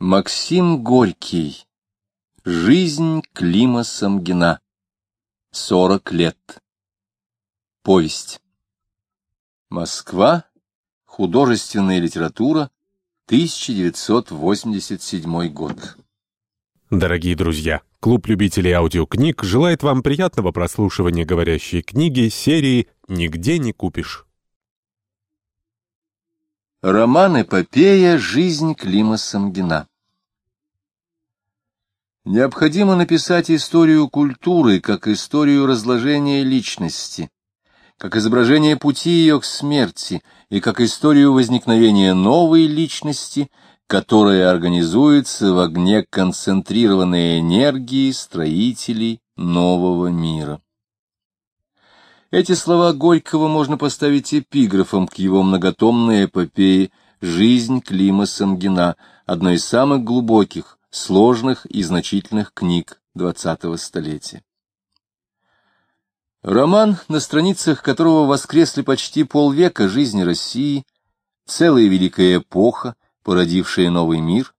Максим Горький. Жизнь Клима Самгина. Сорок лет. Повесть. Москва. Художественная литература. 1987 год. Дорогие друзья, клуб любителей аудиокниг желает вам приятного прослушивания говорящей книги серии «Нигде не купишь». Роман-эпопея «Жизнь Клима Самгина». Необходимо написать историю культуры как историю разложения личности, как изображение пути ее к смерти и как историю возникновения новой личности, которая организуется в огне концентрированной энергии строителей нового мира. Эти слова Горького можно поставить эпиграфом к его многотомной эпопее «Жизнь Клима Самгина», одной из самых глубоких, сложных и значительных книг XX столетия. Роман, на страницах которого воскресли почти полвека жизни России, целая великая эпоха, породившая новый мир,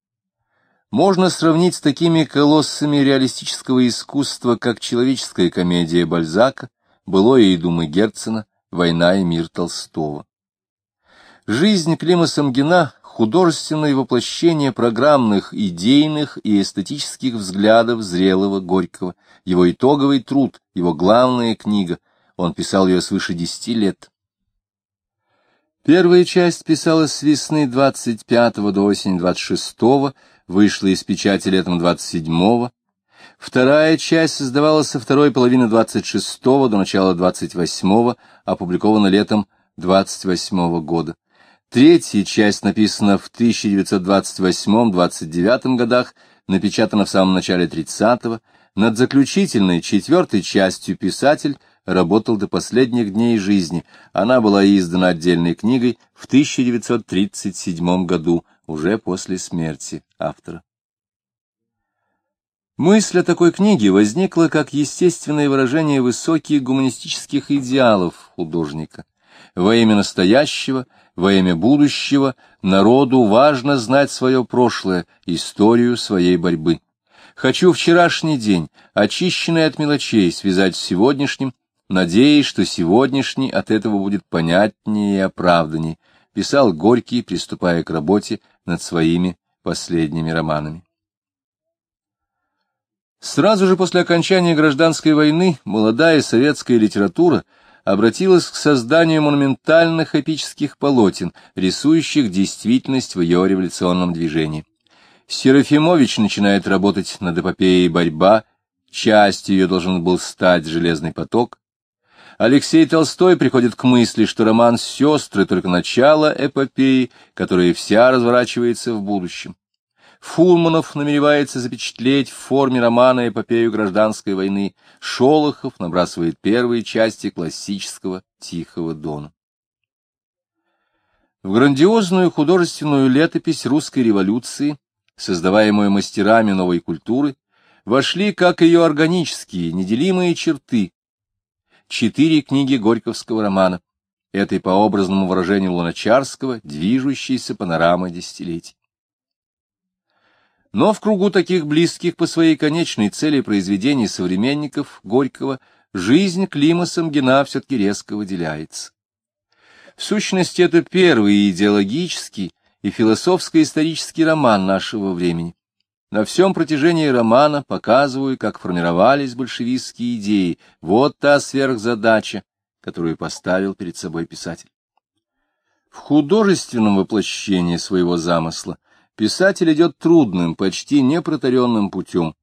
можно сравнить с такими колоссами реалистического искусства, как человеческая комедия Бальзака, «Былое и думы Герцена», «Война и мир» Толстого. Жизнь Клима Самгина — художественное воплощение программных, идейных и эстетических взглядов зрелого Горького, его итоговый труд, его главная книга. Он писал ее свыше десяти лет. Первая часть писалась с весны 25 до осени 26 вышла из печати летом 27 Вторая часть создавалась со второй половины 26-го до начала 28-го, опубликована летом 28-го года. Третья часть написана в 1928-29 годах, напечатана в самом начале 30-го. Над заключительной, четвертой частью писатель работал до последних дней жизни. Она была издана отдельной книгой в 1937 году, уже после смерти автора. Мысль о такой книге возникла как естественное выражение высоких гуманистических идеалов художника. Во имя настоящего, во имя будущего народу важно знать свое прошлое, историю своей борьбы. Хочу вчерашний день, очищенный от мелочей, связать с сегодняшним, надеясь, что сегодняшний от этого будет понятнее и оправданнее, писал Горький, приступая к работе над своими последними романами. Сразу же после окончания гражданской войны молодая советская литература обратилась к созданию монументальных эпических полотен, рисующих действительность в ее революционном движении. Серафимович начинает работать над эпопеей «Борьба», частью ее должен был стать «Железный поток». Алексей Толстой приходит к мысли, что роман «Сестры» — только начало эпопеи, которая вся разворачивается в будущем. Фурманов намеревается запечатлеть в форме романа эпопею гражданской войны. Шолохов набрасывает первые части классического «Тихого дона». В грандиозную художественную летопись русской революции, создаваемую мастерами новой культуры, вошли как ее органические, неделимые черты. Четыре книги Горьковского романа, этой по образному выражению Луначарского, движущейся панорамой десятилетий. Но в кругу таких близких по своей конечной цели произведений современников Горького жизнь Клима Самгина все-таки резко выделяется. В сущности, это первый идеологический и философско-исторический роман нашего времени. На всем протяжении романа показываю, как формировались большевистские идеи. Вот та сверхзадача, которую поставил перед собой писатель. В художественном воплощении своего замысла – писатель идет трудным, почти непротаренным путем.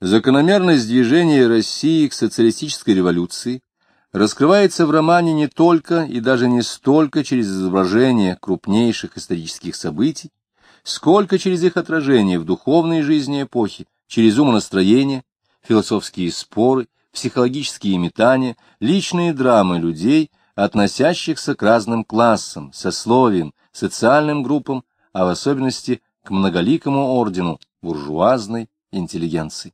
Закономерность движения России к социалистической революции раскрывается в романе не только и даже не столько через изображение крупнейших исторических событий, сколько через их отражение в духовной жизни эпохи, через умонастроение, философские споры, психологические метания, личные драмы людей, относящихся к разным классам, сословиям, социальным группам, а в особенности к многоликому ордену буржуазной интеллигенции.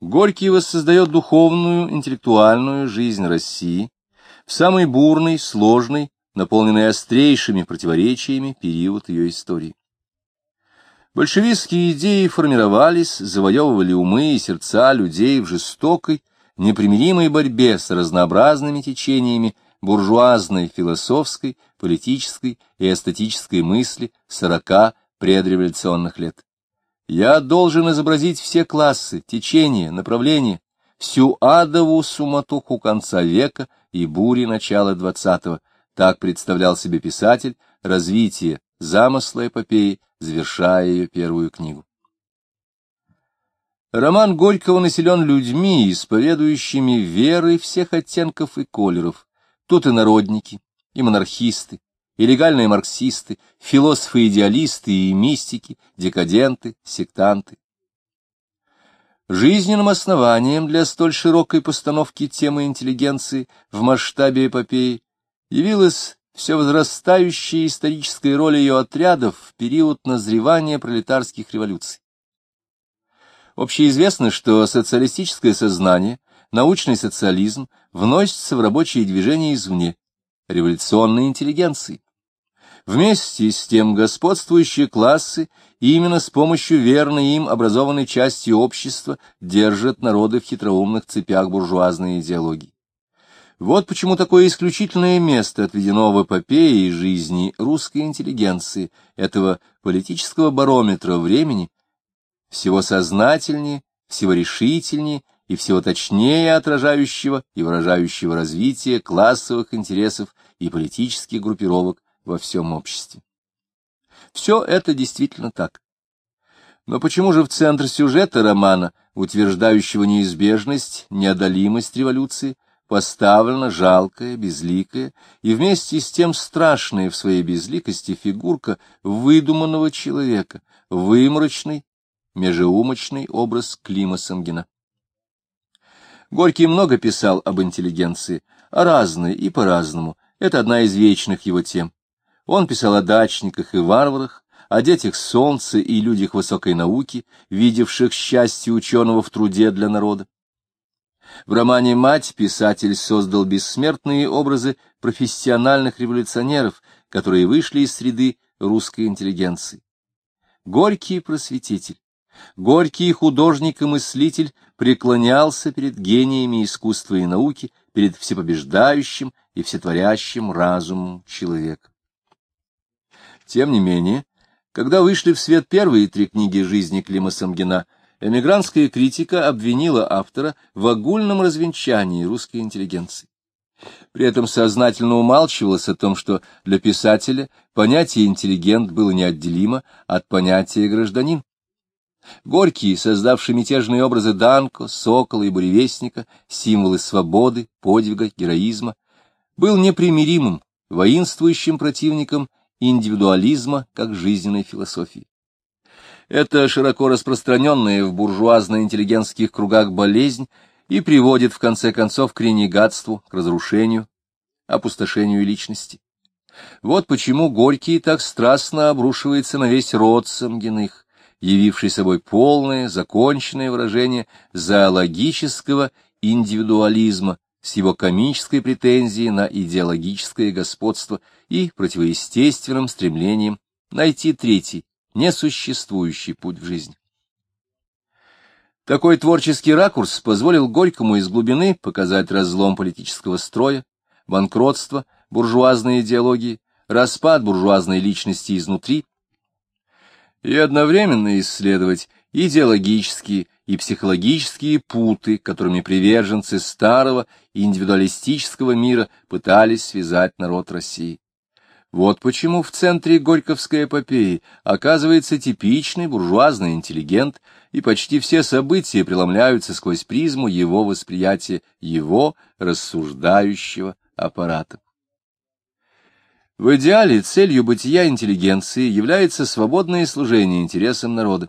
Горький воссоздает духовную, интеллектуальную жизнь России в самый бурный, сложный, наполненный острейшими противоречиями период ее истории. Большевистские идеи формировались, завоевывали умы и сердца людей в жестокой, непримиримой борьбе с разнообразными течениями буржуазной философской, политической и эстетической мысли сорока предреволюционных лет. Я должен изобразить все классы, течения, направления, всю адову суматоху конца века и бури начала двадцатого. Так представлял себе писатель развитие замысла эпопеи, завершая ее первую книгу. Роман Горького населен людьми, исповедующими веры всех оттенков и колеров. Тут и народники, и монархисты, и легальные марксисты, философы-идеалисты и мистики, декаденты, сектанты. Жизненным основанием для столь широкой постановки темы интеллигенции в масштабе эпопеи явилась все возрастающая историческая роль ее отрядов в период назревания пролетарских революций. Общеизвестно, что социалистическое сознание, научный социализм вносится в рабочие движения извне, революционной интеллигенции. Вместе с тем господствующие классы именно с помощью верной им образованной части общества держат народы в хитроумных цепях буржуазной идеологии. Вот почему такое исключительное место отведено в эпопее жизни русской интеллигенции, этого политического барометра времени, всего сознательнее, всего решительнее и всего точнее отражающего и выражающего развитие классовых интересов и политических группировок во всем обществе. Все это действительно так. Но почему же в центр сюжета романа, утверждающего неизбежность, неодолимость революции, поставлена жалкая, безликая и вместе с тем страшная в своей безликости фигурка выдуманного человека, выморочный, межеумочный образ Клима Самгина. Горький много писал об интеллигенции, о разной и по-разному, это одна из вечных его тем. Он писал о дачниках и варварах, о детях солнца и людях высокой науки, видевших счастье ученого в труде для народа. В романе «Мать» писатель создал бессмертные образы профессиональных революционеров, которые вышли из среды русской интеллигенции. Горький просветитель, горький художник и мыслитель преклонялся перед гениями искусства и науки, перед всепобеждающим и всетворящим разумом человека. Тем не менее, когда вышли в свет первые три книги жизни Клима Самгина, эмигрантская критика обвинила автора в огульном развенчании русской интеллигенции. При этом сознательно умалчивалось о том, что для писателя понятие «интеллигент» было неотделимо от понятия «гражданин». Горький, создавший мятежные образы Данко, Сокола и Буревестника, символы свободы, подвига, героизма, был непримиримым, воинствующим противником индивидуализма как жизненной философии. Это широко распространенная в буржуазно-интеллигентских кругах болезнь и приводит, в конце концов, к ренегатству, к разрушению, опустошению личности. Вот почему Горький так страстно обрушивается на весь род Самгиных, явивший собой полное, законченное выражение зоологического индивидуализма с его комической претензией на идеологическое господство и противоестественным стремлением найти третий, несуществующий путь в жизнь. Такой творческий ракурс позволил Горькому из глубины показать разлом политического строя, банкротство буржуазной идеологии, распад буржуазной личности изнутри, и одновременно исследовать идеологические и психологические путы, которыми приверженцы старого индивидуалистического мира пытались связать народ России. Вот почему в центре Горьковской эпопеи оказывается типичный буржуазный интеллигент, и почти все события преломляются сквозь призму его восприятия, его рассуждающего аппарата. В идеале целью бытия интеллигенции является свободное служение интересам народа.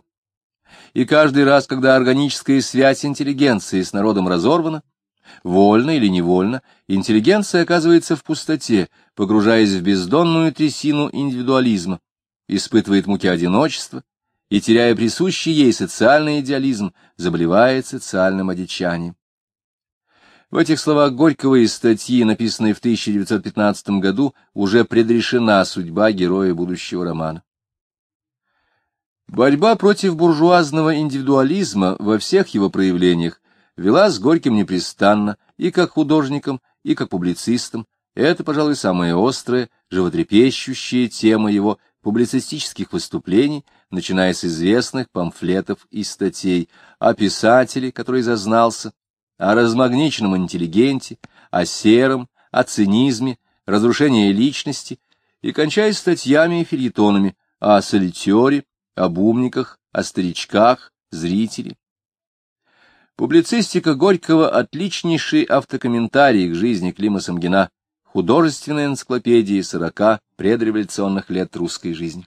И каждый раз, когда органическая связь интеллигенции с народом разорвана, Вольно или невольно, интеллигенция оказывается в пустоте, погружаясь в бездонную трясину индивидуализма, испытывает муки одиночества и, теряя присущий ей социальный идеализм, заболевает социальным одичанием. В этих словах Горького из статьи, написанной в 1915 году, уже предрешена судьба героя будущего романа. Борьба против буржуазного индивидуализма во всех его проявлениях вела с Горьким непрестанно и как художником, и как публицистом. Это, пожалуй, самая острая, животрепещущая тема его публицистических выступлений, начиная с известных памфлетов и статей о писателе, который зазнался, о размагниченном интеллигенте, о сером, о цинизме, разрушении личности, и кончая статьями и фильетонами о солитере, об умниках, о старичках, зрителе. Публицистика Горького — отличнейший автокомментарий к жизни Клима Самгина, художественная энциклопедия сорока предреволюционных лет русской жизни.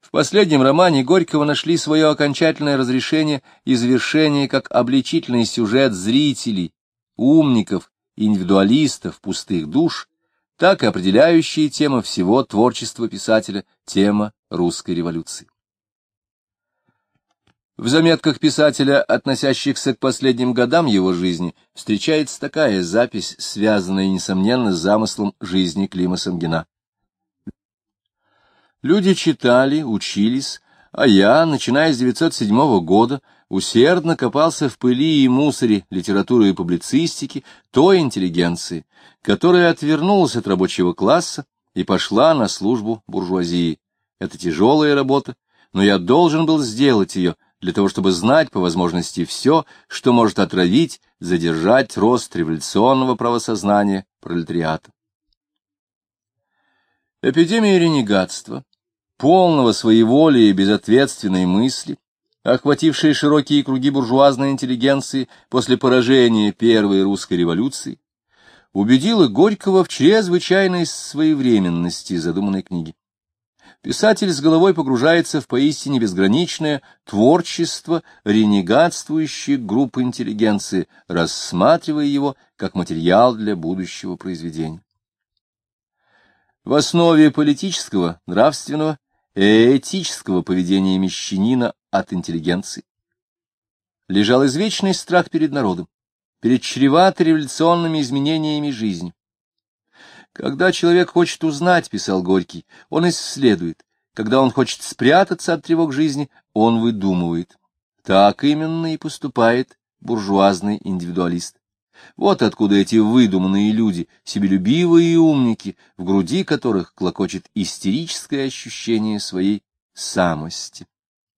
В последнем романе Горького нашли свое окончательное разрешение и завершение как обличительный сюжет зрителей, умников, индивидуалистов, пустых душ, так и определяющая тема всего творчества писателя, тема русской революции. В заметках писателя, относящихся к последним годам его жизни, встречается такая запись, связанная, несомненно, с замыслом жизни Клима Самгина. Люди читали, учились, а я, начиная с 907 года, усердно копался в пыли и мусоре литературы и публицистики той интеллигенции, которая отвернулась от рабочего класса и пошла на службу буржуазии. Это тяжелая работа, но я должен был сделать ее — для того, чтобы знать по возможности все, что может отравить, задержать рост революционного правосознания пролетариата. Эпидемия ренегатства, полного своеволия и безответственной мысли, охватившая широкие круги буржуазной интеллигенции после поражения Первой русской революции, убедила Горького в чрезвычайной своевременности задуманной книги писатель с головой погружается в поистине безграничное творчество ренегатствующей группы интеллигенции, рассматривая его как материал для будущего произведения. В основе политического, нравственного и этического поведения мещанина от интеллигенции лежал извечный страх перед народом, перед чревато революционными изменениями жизни. Когда человек хочет узнать, — писал Горький, — он исследует. Когда он хочет спрятаться от тревог жизни, он выдумывает. Так именно и поступает буржуазный индивидуалист. Вот откуда эти выдуманные люди, себелюбивые умники, в груди которых клокочет истерическое ощущение своей самости.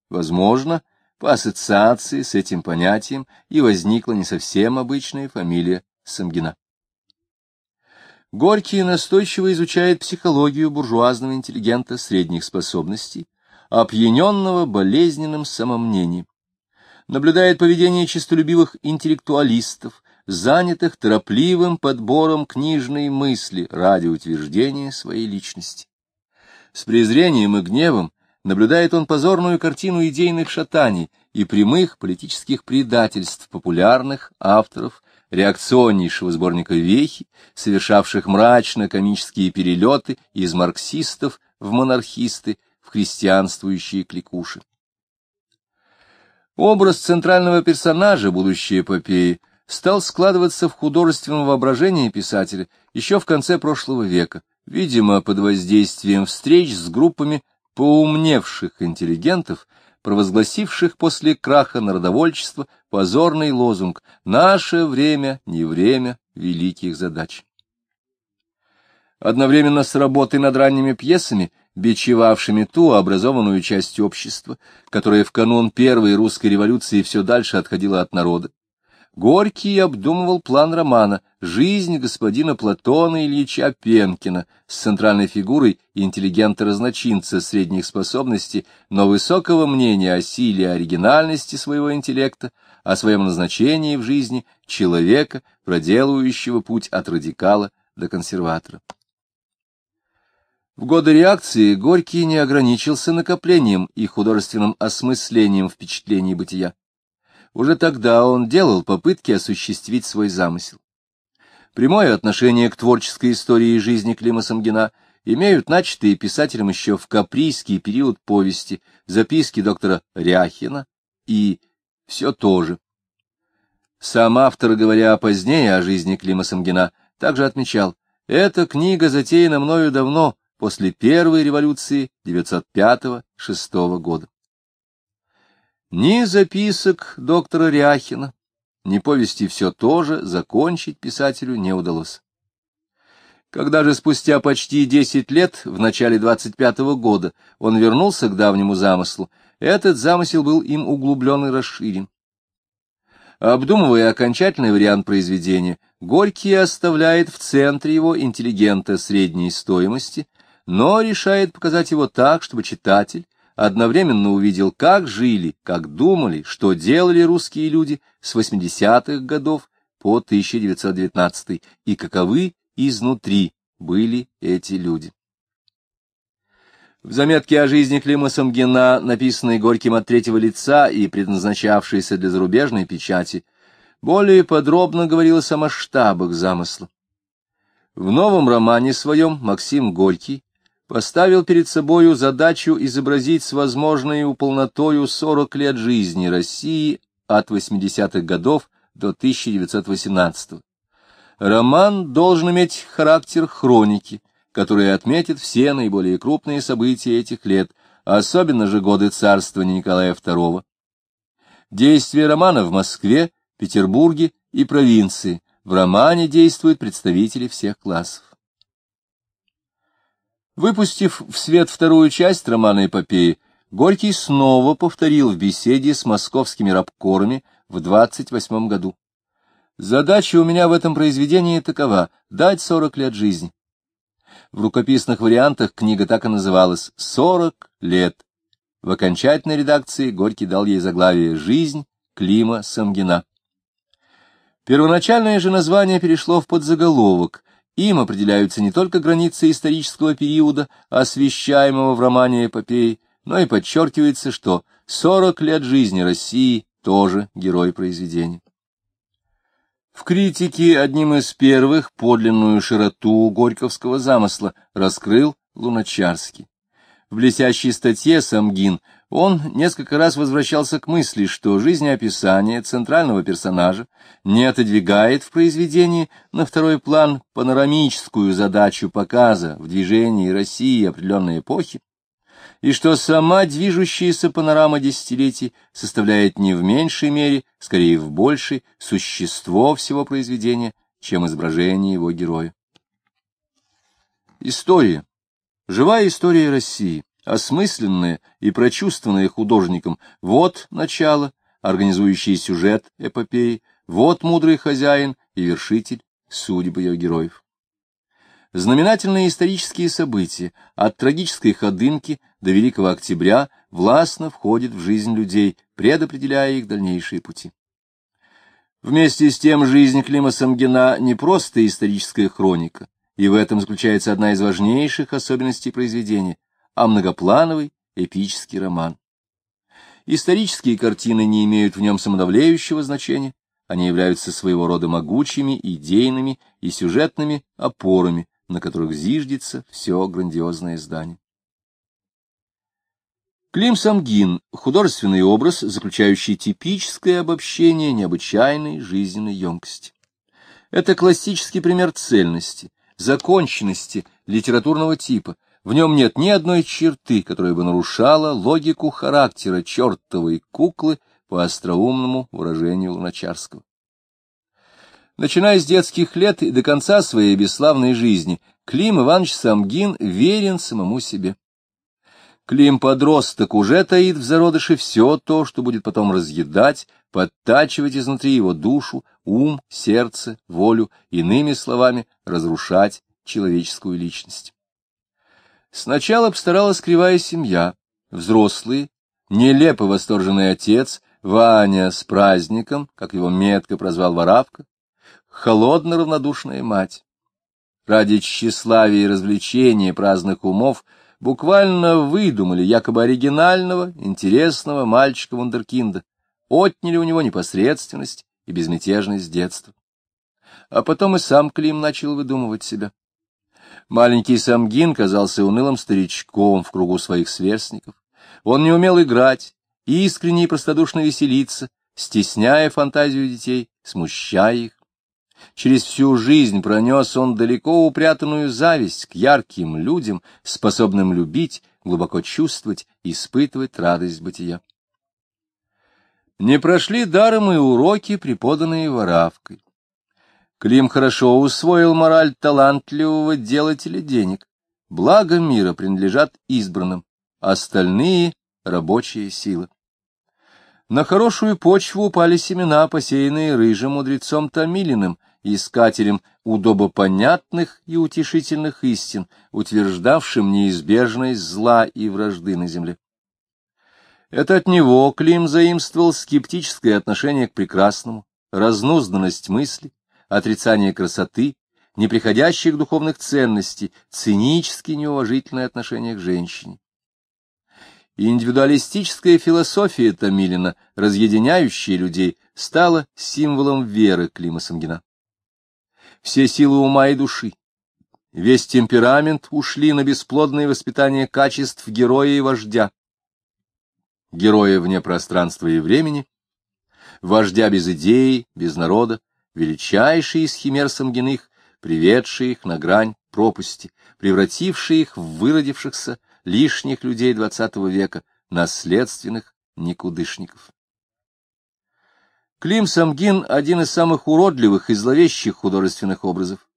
Возможно, по ассоциации с этим понятием и возникла не совсем обычная фамилия Самгина. Горький настойчиво изучает психологию буржуазного интеллигента средних способностей, опьяненного болезненным самомнением. Наблюдает поведение честолюбивых интеллектуалистов, занятых торопливым подбором книжной мысли ради утверждения своей личности. С презрением и гневом наблюдает он позорную картину идейных шатаний и прямых политических предательств популярных авторов реакционнейшего сборника «Вехи», совершавших мрачно-комические перелеты из марксистов в монархисты, в христианствующие кликуши. Образ центрального персонажа будущей эпопеи стал складываться в художественном воображении писателя еще в конце прошлого века, видимо, под воздействием встреч с группами поумневших интеллигентов, провозгласивших после краха народовольчества позорный лозунг «Наше время не время великих задач». Одновременно с работой над ранними пьесами, бичевавшими ту образованную часть общества, которая в канун Первой русской революции все дальше отходила от народа, Горький обдумывал план романа «Жизнь господина Платона Ильича Пенкина» с центральной фигурой интеллигента-разночинца средних способностей, но высокого мнения о силе оригинальности своего интеллекта, о своем назначении в жизни человека, проделывающего путь от радикала до консерватора. В годы реакции Горький не ограничился накоплением и художественным осмыслением впечатлений бытия. Уже тогда он делал попытки осуществить свой замысел. Прямое отношение к творческой истории жизни Клима Самгина имеют начатые писателем еще в каприйский период повести записки доктора Ряхина и все то же. Сам автор, говоря позднее о жизни Клима Самгина, также отмечал, «Эта книга затеяна мною давно, после первой революции 905-6 года. Ни записок доктора Ряхина, ни повести все тоже закончить писателю не удалось. Когда же спустя почти десять лет, в начале двадцать пятого года, он вернулся к давнему замыслу, этот замысел был им углублен и расширен. Обдумывая окончательный вариант произведения, Горький оставляет в центре его интеллигента средней стоимости, но решает показать его так, чтобы читатель одновременно увидел, как жили, как думали, что делали русские люди с 80-х годов по 1919 и каковы изнутри были эти люди. В заметке о жизни Клима Самгина, написанной Горьким от третьего лица и предназначавшейся для зарубежной печати, более подробно говорилось о масштабах замысла. В новом романе своем Максим Горький поставил перед собою задачу изобразить с возможной уполнотою 40 лет жизни России от 80-х годов до 1918 -го. Роман должен иметь характер хроники, которая отметит все наиболее крупные события этих лет, особенно же годы царствования Николая II. Действие романа в Москве, Петербурге и провинции. В романе действуют представители всех классов. Выпустив в свет вторую часть романа эпопеи, Горький снова повторил в беседе с московскими рабкорами в 28 году. Задача у меня в этом произведении такова — дать сорок лет жизни. В рукописных вариантах книга так и называлась «Сорок лет». В окончательной редакции Горький дал ей заглавие «Жизнь Клима Самгина». Первоначальное же название перешло в подзаголовок. Им определяются не только границы исторического периода, освещаемого в романе эпопеи, но и подчеркивается, что сорок лет жизни России тоже герой произведения. В критике одним из первых подлинную широту горьковского замысла раскрыл Луначарский. В блестящей статье «Самгин» он несколько раз возвращался к мысли, что жизнеописание центрального персонажа не отодвигает в произведении на второй план панорамическую задачу показа в движении России определенной эпохи, и что сама движущаяся панорама десятилетий составляет не в меньшей мере, скорее в большей, существо всего произведения, чем изображение его героя. История. Живая история России, осмысленная и прочувствованная художником, вот начало, организующий сюжет эпопеи, вот мудрый хозяин и вершитель судеб ее героев. Знаменательные исторические события, от трагической ходынки до Великого Октября, властно входят в жизнь людей, предопределяя их дальнейшие пути. Вместе с тем жизнь Клима Самгина не просто историческая хроника, и в этом заключается одна из важнейших особенностей произведения, а многоплановый эпический роман. Исторические картины не имеют в нем самодавляющего значения, они являются своего рода могучими, идейными и сюжетными опорами, на которых зиждется все грандиозное здание. Клим Самгин — художественный образ, заключающий типическое обобщение необычайной жизненной емкости. Это классический пример цельности, законченности литературного типа. В нем нет ни одной черты, которая бы нарушала логику характера чертовой куклы по остроумному выражению Луначарского. Начиная с детских лет и до конца своей бесславной жизни, Клим Иванович Самгин верен самому себе. Клим-подросток уже таит в зародыше все то, что будет потом разъедать, подтачивать изнутри его душу, ум, сердце, волю, иными словами, разрушать человеческую личность. Сначала постаралась кривая семья, взрослые, нелепо восторженный отец, Ваня с праздником, как его метко прозвал Воравка, холодно-равнодушная мать. Ради тщеславия и развлечения праздных умов буквально выдумали якобы оригинального, интересного мальчика-вундеркинда, отняли у него непосредственность и безмятежность детства. А потом и сам Клим начал выдумывать себя. Маленький Самгин казался унылым старичком в кругу своих сверстников. Он не умел играть, искренне и простодушно веселиться, стесняя фантазию детей, смущая их. Через всю жизнь пронес он далеко упрятанную зависть к ярким людям, способным любить, глубоко чувствовать, испытывать радость бытия. Не прошли даром и уроки, преподанные воравкой. Клим хорошо усвоил мораль талантливого делателя денег. Благо мира принадлежат избранным, остальные — рабочие силы. На хорошую почву упали семена, посеянные рыжим мудрецом Томилиным, искателем удобопонятных и утешительных истин, утверждавшим неизбежность зла и вражды на земле. Это от него Клим заимствовал скептическое отношение к прекрасному, разнузданность мысли, отрицание красоты, неприходящих духовных ценностей, цинически неуважительное отношение к женщине. Индивидуалистическая философия Томилина, разъединяющая людей, стала символом веры Клима Самгина. Все силы ума и души, весь темперамент ушли на бесплодное воспитание качеств героя и вождя, героя вне пространства и времени, вождя без идеи, без народа, величайший из химер Самгиных, приведший их на грань пропасти, превративший их в выродившихся лишних людей двадцатого века, наследственных никудышников. Клим Самгин — один из самых уродливых и зловещих художественных образов.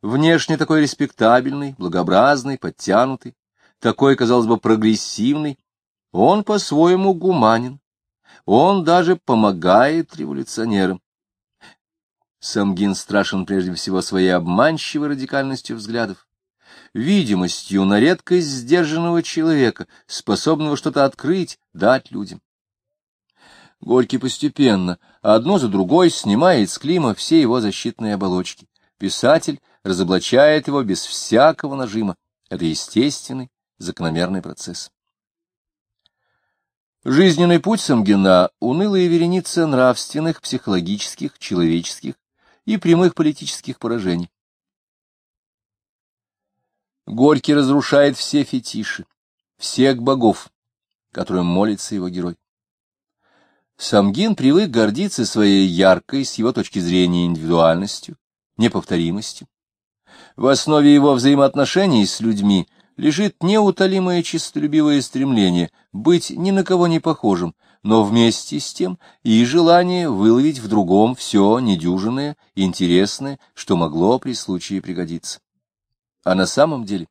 Внешне такой респектабельный, благообразный, подтянутый, такой, казалось бы, прогрессивный, он по-своему гуманен. Он даже помогает революционерам. Самгин страшен прежде всего своей обманчивой радикальностью взглядов, видимостью на редкость сдержанного человека, способного что-то открыть, дать людям. Горький постепенно, одно за другой, снимает с Клима все его защитные оболочки. Писатель разоблачает его без всякого нажима. Это естественный, закономерный процесс. Жизненный путь Самгина — унылая вереница нравственных, психологических, человеческих и прямых политических поражений. Горький разрушает все фетиши, всех богов, которым молится его герой. Самгин привык гордиться своей яркой, с его точки зрения, индивидуальностью, неповторимостью. В основе его взаимоотношений с людьми лежит неутолимое честолюбивое стремление быть ни на кого не похожим, но вместе с тем и желание выловить в другом все недюжинное, интересное, что могло при случае пригодиться. А на самом деле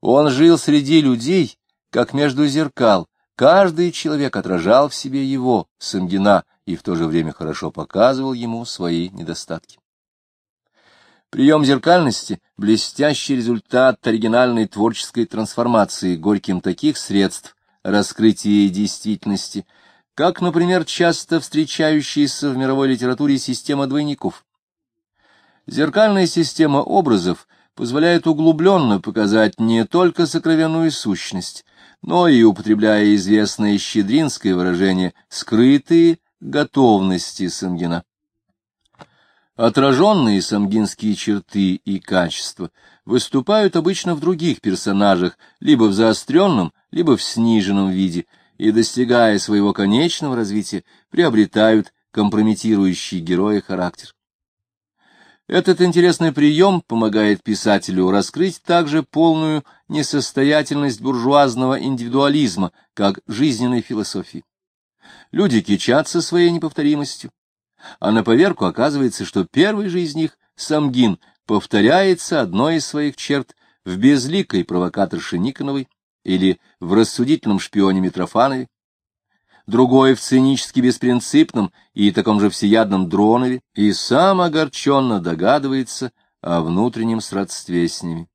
он жил среди людей, как между зеркал, каждый человек отражал в себе его, Самгина, и в то же время хорошо показывал ему свои недостатки. Прием зеркальности — блестящий результат оригинальной творческой трансформации горьким таких средств раскрытия действительности, как, например, часто встречающаяся в мировой литературе система двойников. Зеркальная система образов позволяет углубленно показать не только сокровенную сущность, но и, употребляя известное щедринское выражение, скрытые готовности Сангина. Отраженные самгинские черты и качества выступают обычно в других персонажах, либо в заостренном, либо в сниженном виде, и, достигая своего конечного развития, приобретают компрометирующий героя характер. Этот интересный прием помогает писателю раскрыть также полную несостоятельность буржуазного индивидуализма, как жизненной философии. Люди кичатся своей неповторимостью, а на поверку оказывается, что первый же из них, Самгин, повторяется одной из своих черт в безликой провокаторше Никоновой или в рассудительном шпионе Митрофанове, другой в цинически беспринципном и таком же всеядном Дронове, и сам огорченно догадывается о внутреннем сродстве с ними.